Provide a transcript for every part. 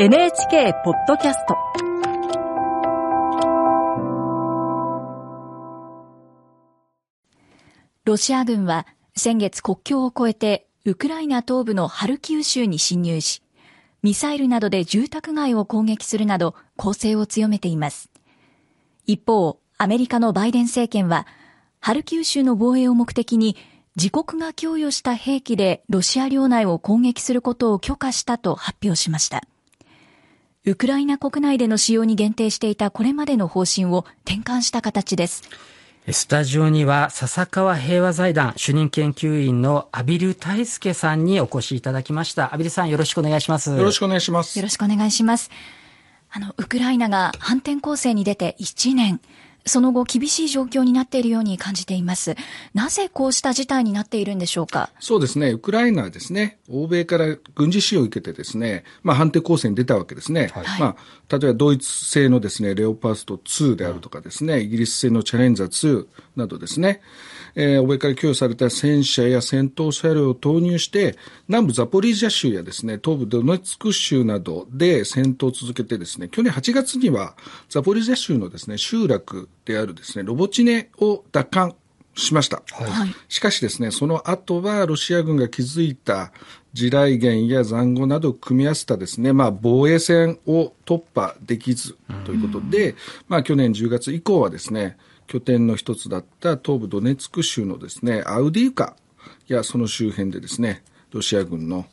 NHK ポッドキャストロシア軍は先月国境を越えてウクライナ東部のハルキウ州に侵入し、ミサイルなどで住宅街を攻撃するなど攻勢を強めています。一方、アメリカのバイデン政権は、ハルキウ州の防衛を目的に自国が供与した兵器でロシア領内を攻撃することを許可したと発表しました。ウクライナ国内での使用に限定していたこれまでの方針を転換した形です。スタジオには笹川平和財団主任研究員の阿比留大輔さんにお越しいただきました。阿比留さんよろしくお願いします。よろしくお願いします。よろしくお願いします。あの、ウクライナが反転攻勢に出て1年。その後、厳しい状況になっているように感じています。なぜこうした事態になっているんでしょうか？そうですね。ウクライナはですね、欧米から軍事支援を受けてですね、まあ反転攻勢に出たわけですね。はい、まあ、例えばドイツ製のですね、レオパスト2であるとかですね、イギリス製のチャレンジャー2などですね、えー、欧米から供与された戦車や戦闘車両を投入して、南部ザポリージャ州やですね、東部ドネツク州などで戦闘を続けてですね、去年8月にはザポリージャ州のですね、集落であるですね、ロボチネを奪還しました。はい、しかしですね、その後はロシア軍が築いた地雷原や塹壕などを組み合わせたですね、まあ防衛線を突破できずということで、まあ去年10月以降はですね、拠点の一つだった東部ドネツク州のですね、アウディウカやその周辺でですね、ロシア軍の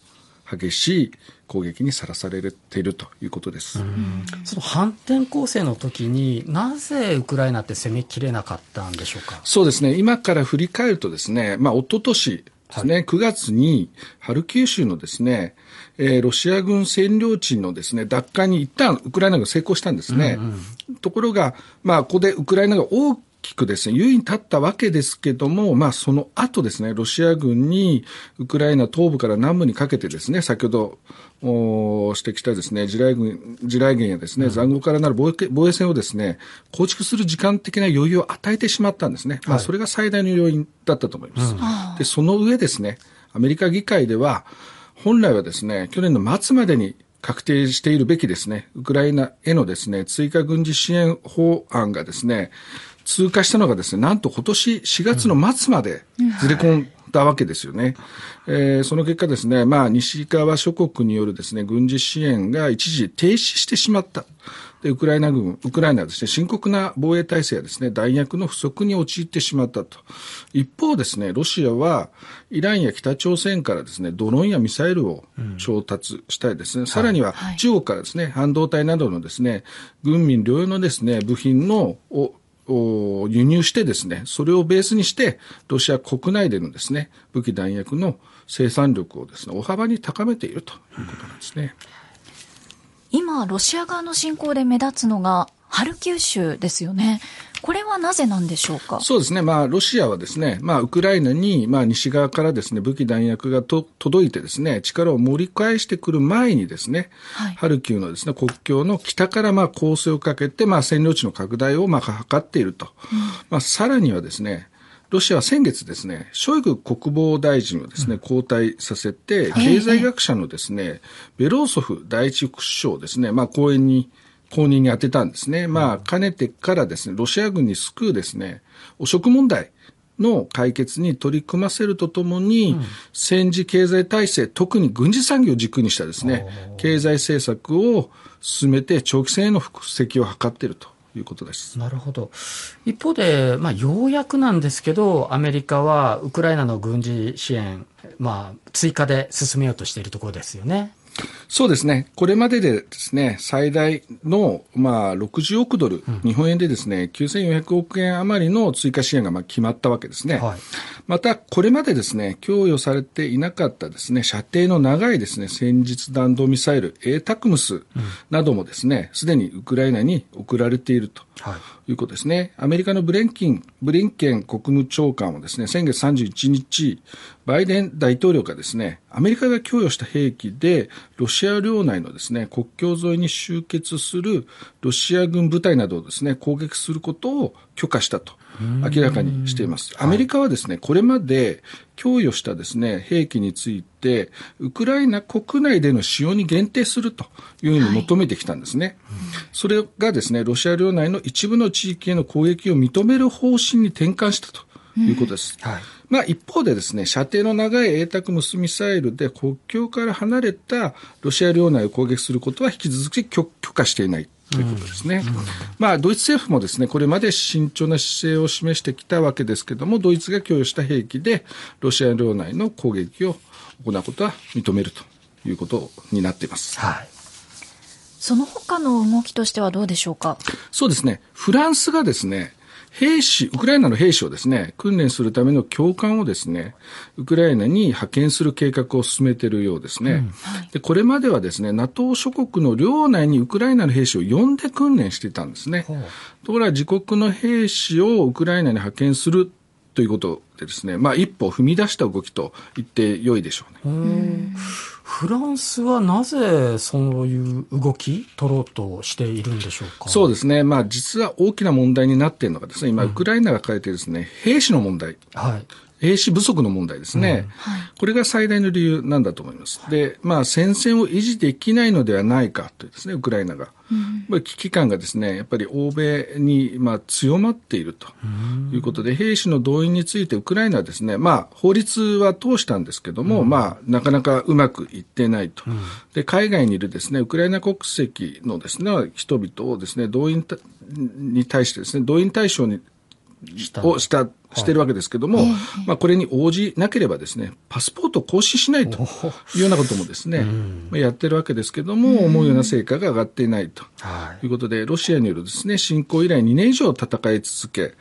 激しい攻撃にさらされているということです。その反転攻勢の時になぜウクライナって攻めきれなかったんでしょうか？そうですね。今から振り返るとですね、まあ一昨年ですね、はい、9月にハルキウ州のですね、えー、ロシア軍占領地のですね、奪還に一旦ウクライナが成功したんですね。うんうん、ところが、まあ、ここでウクライナが大きくですね、優位に立ったわけですけども、まあ、その後ですね、ロシア軍にウクライナ東部から南部にかけてですね、先ほどお指摘したですね、地雷軍、地雷原やですね、塹壕からなる防衛防衛線をですね、構築する時間的な余裕を与えてしまったんですね。はい、まあ、それが最大の要因だったと思います。うん、で、その上ですね、アメリカ議会では、本来はですね、去年の末までに確定しているべきですね、ウクライナへのですね、追加軍事支援法案がですね、通過したのがですね、なんと今年4月の末までずれ込んだわけですよね。えー、その結果ですね、まあ、西側諸国によるですね、軍事支援が一時停止してしまった。で、ウクライナ軍、ウクライナはですね、深刻な防衛体制やですね、弾薬の不足に陥ってしまったと。一方ですね、ロシアは、イランや北朝鮮からですね、ドローンやミサイルを調達したりですね、うん、さらには中国からですね、半導体などのですね、軍民両用のですね、部品の、を輸入してですね、それをベースにして、ロシア国内でのですね、武器弾薬の生産力をですね、大幅に高めているということなんですね。今、ロシア側の侵攻で目立つのが、ハルキウ州ですよね。これはなぜなんでしょうか？そうですね。まあ、ロシアはですね、まあ、ウクライナに、まあ、西側からですね、武器弾薬がと届いてですね、力を盛り返してくる前にですね、はい、ハルキウのですね、国境の北から、まあ、攻勢をかけて、まあ、占領地の拡大を、まあ、図っていると。うん、まあ、さらにはですね、ロシアは先月ですね、ショイグ国防大臣をですね、交代させて、経済学者のですね、ベローソフ第一副首相をですね、まあ、講演に、後任に当てたんですね。まあ、かねてからですね、ロシア軍に救うですね、汚職問題の解決に取り組ませるとともに、うん、戦時経済体制、特に軍事産業を軸にしたですね、経済政策を進めて長期戦への蓄積を図っていると。いうことですなるほど一方で、まあ、ようやくなんですけどアメリカはウクライナの軍事支援、まあ、追加で進めようとしているところですよね。そうですね。これまででですね、最大の、まあ、60億ドル、うん、日本円でですね、9400億円余りの追加支援がまあ決まったわけですね。はい、また、これまでですね、供与されていなかったですね、射程の長いですね、戦術弾道ミサイル、エータクムスなどもですね、すでにウクライナに送られていると。いうことですね。アメリカのブレンキン、ブリンケン国務長官はですね、先月31日、バイデン大統領がですね、アメリカが供与した兵器で、ロシシア領内のですね、国境沿いに集結するロシア軍部隊などをですね、攻撃することを許可したと明らかにしています。アメリカはですね、これまで供与したですね、兵器について、ウクライナ国内での使用に限定するというふうに求めてきたんですね。はい、それがですね、ロシア領内の一部の地域への攻撃を認める方針に転換したということです。はいまあ、一方でですね、射程の長い鋭角無数ミサイルで国境から離れたロシア領内を攻撃することは引き続き許可していない。ということですね。うんうん、まあ、ドイツ政府もですね、これまで慎重な姿勢を示してきたわけですけれども、ドイツが供与した兵器で、ロシア領内の攻撃を行うことは認めるということになっています。はい。その他の動きとしてはどうでしょうか？そうですね。フランスがですね、兵士、ウクライナの兵士をですね、訓練するための教官をですね、ウクライナに派遣する計画を進めているようですね。うんで、これまではですね、NATO 諸国の領内にウクライナの兵士を呼んで訓練していたんですね。ところが自国の兵士をウクライナに派遣するということでですね、まあ一歩踏み出した動きと言って良いでしょうね。フランスはなぜそういう動き取ろうとしているんでしょうか？そうですね。まあ実は大きな問題になっているのがですね、今、ウクライナが抱えているですね、兵士の問題。はい。兵士不足の問題ですね、うん。これが最大の理由なんだと思います。で、まあ、戦線を維持できないのではないかというですね、ウクライナが。うん、危機感がですね、やっぱり欧米に、まあ、強まっているということで、兵士の動員についてウクライナはですね、まあ、法律は通したんですけども、うん、まあ、なかなかうまくいってないと。で、海外にいるですね、ウクライナ国籍のですね、人々をですね、動員に対してですね、動員対象にをした、してるわけですけども、はい、まあ、これに応じなければですね、パスポートを更新しないというようなこともですね、まあ、やってるわけですけども、思うような成果が上がっていないとい。うことで、ロシアによるですね、侵攻以来2年以上戦い続け、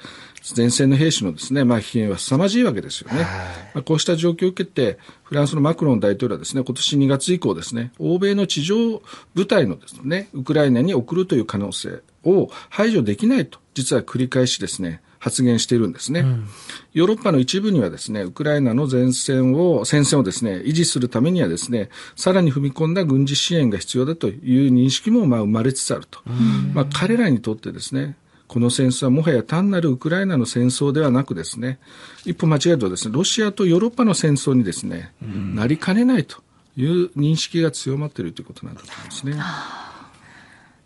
前線の兵士のですね、まあ、疲弊は凄まじいわけですよね。まあ、こうした状況を受けて、フランスのマクロン大統領はですね、今年2月以降ですね、欧米の地上部隊のですね、ウクライナに送るという可能性を排除できないと、実は繰り返しですね、発言しているんですね、うん、ヨーロッパの一部にはですね、ウクライナの前線を、戦線をですね、維持するためにはですね、さらに踏み込んだ軍事支援が必要だという認識もまあ生まれつつあると。うん、まあ彼らにとってですね、この戦争はもはや単なるウクライナの戦争ではなくですね、一歩間違えるとですね、ロシアとヨーロッパの戦争にですね、うん、なりかねないという認識が強まっているということなんだと思いますね。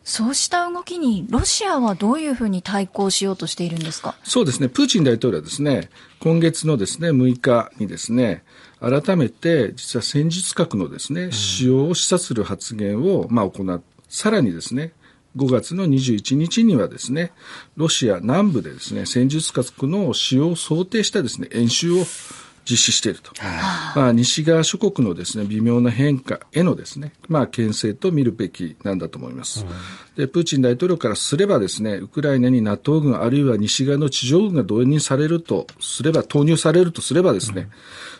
そうした動きにロシアはどういうふうに対抗しようとしているんですか？そうですね、プーチン大統領はですね、今月のですね、6日にですね、改めて実は戦術核のですね、使用を示唆する発言をまあ行っさらにですね、5月の21日にはですね、ロシア南部でですね、戦術核の使用を想定したですね、演習を実施していると。まあ、西側諸国のですね、微妙な変化へのですね、まあ、牽制と見るべきなんだと思います。で、プーチン大統領からすればですね、ウクライナに NATO 軍あるいは西側の地上軍が導入されるとすれば、投入されるとすればですね、うん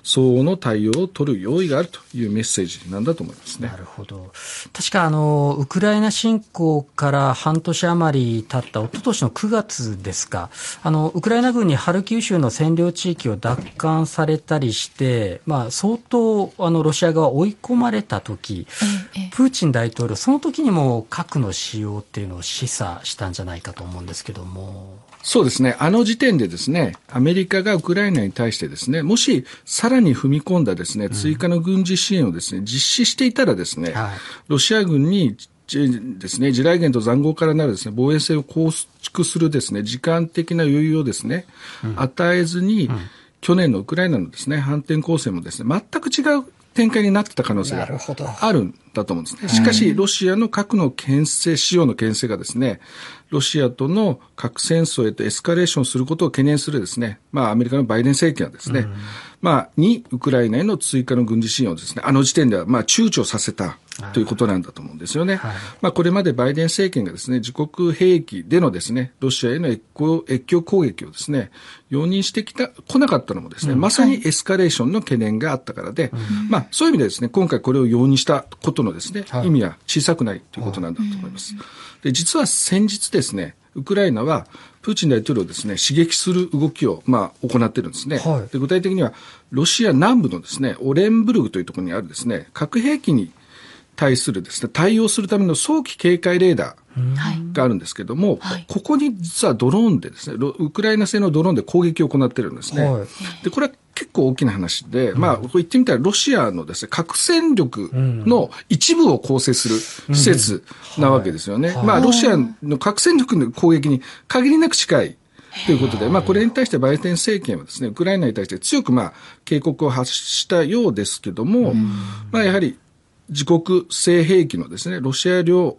相応の対応を取る用意があるというメッセージなんだと思いますね。なるほど。確かあの、ウクライナ侵攻から半年余り経った一昨年の9月ですか、あの、ウクライナ軍にハルキウ州の占領地域を奪還されたりして、まあ、相当、あの、ロシア側追い込まれた時、プーチン大統領、その時にも核の使用っていうのを示唆したんじゃないかと思うんですけども。そうですね。あの時点でですね、アメリカがウクライナに対してですね、もしさらに踏み込んだですね、追加の軍事支援をですね、実施していたらですね、はい、ロシア軍にですね、地雷原と塹壕からなるですね、防衛線を構築するですね、時間的な余裕をですね、うん、与えずに、うん、去年のウクライナのですね、反転攻勢もですね、全く違う展開になってた可能性があるんだと思うんですね。しかし、ロシアの核の牽制、使用の牽制がですね、ロシアとの核戦争へとエスカレーションすることを懸念するですね、まあ、アメリカのバイデン政権はですね、うん、まあ、に、ウクライナへの追加の軍事支援をですね、あの時点では、まあ、躊躇させた。ということなんだと思うんですよね。はい、まあ、これまでバイデン政権がですね、自国兵器でのですね、ロシアへの越境攻撃をですね、容認してきた、来なかったのもですね、うん、まさにエスカレーションの懸念があったからで、はい、まあ、そういう意味でですね、今回これを容認したことのですね、はい、意味は小さくないということなんだと思います。で、実は先日ですね、ウクライナはプーチン大統領をですね、刺激する動きを、まあ、行っているんですね、はい、で。具体的には、ロシア南部のですね、オレンブルグというところにあるですね、核兵器に対するですね、対応するための早期警戒レーダーがあるんですけども、はいここに実はドローンでですね、ロウクライナ製のドローンで攻撃を行ってるんですね。はいで、これは結構大きな話で、まあ、これ言ってみたらロシアのですね、核戦力の一部を構成する施設なわけですよね。まあ、ロシアの核戦力の攻撃に限りなく近い。ということで、まあ、これに対してバイデン政権はですね、ウクライナに対して強く、まあ、警告を発したようですけども、まあ、やはり、自国製兵器のですね、ロシア領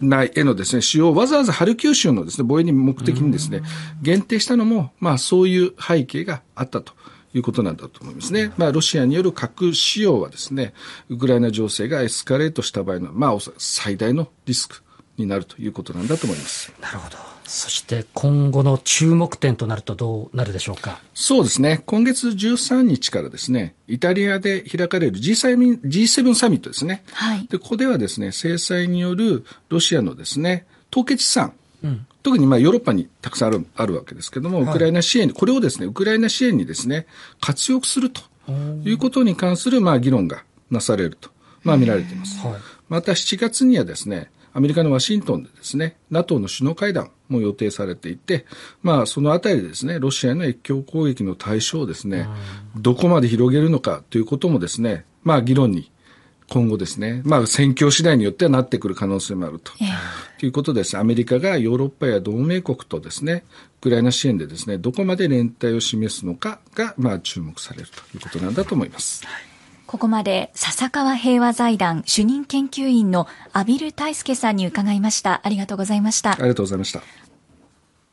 内へのですね、使用をわざわざハルキウ州のですね、防衛に目的にですね、限定したのも、まあ、そういう背景があったと。いうことなんだと思いますね。まあ、ロシアによる核使用はですね、ウクライナ情勢がエスカレートした場合の、まあ、最大のリスクになるということなんだと思います。なるほど。そして今後の注目点となるとどうなるでしょうか？そうですね。今月13日からですね、イタリアで開かれる G7, G7 サミットですね。はいで、ここではですね、制裁によるロシアのですね、凍結資産、特にまあヨーロッパにたくさんあるあるわけですけども、ウクライナ支援に、これをですね、ウクライナ支援にですね、活用するということに関するまあ議論がなされると、まあ見られています。はい。また7月にはですね、アメリカのワシントンでですね、NATO の首脳会談も予定されていて、まあそのあたりでですね、ロシアへの越境攻撃の対象をですね、どこまで広げるのかということもですね、まあ議論に今後ですね、まあ戦況次第によってはなってくる可能性もあると。ええということです。アメリカがヨーロッパや同盟国とですね、ウクライナ支援でですね、どこまで連帯を示すのかが、まあ注目されるということなんだと思います。ここまで笹川平和財団主任研究員の阿比留大輔さんに伺いました。ありがとうございましたあ。りがとうございました。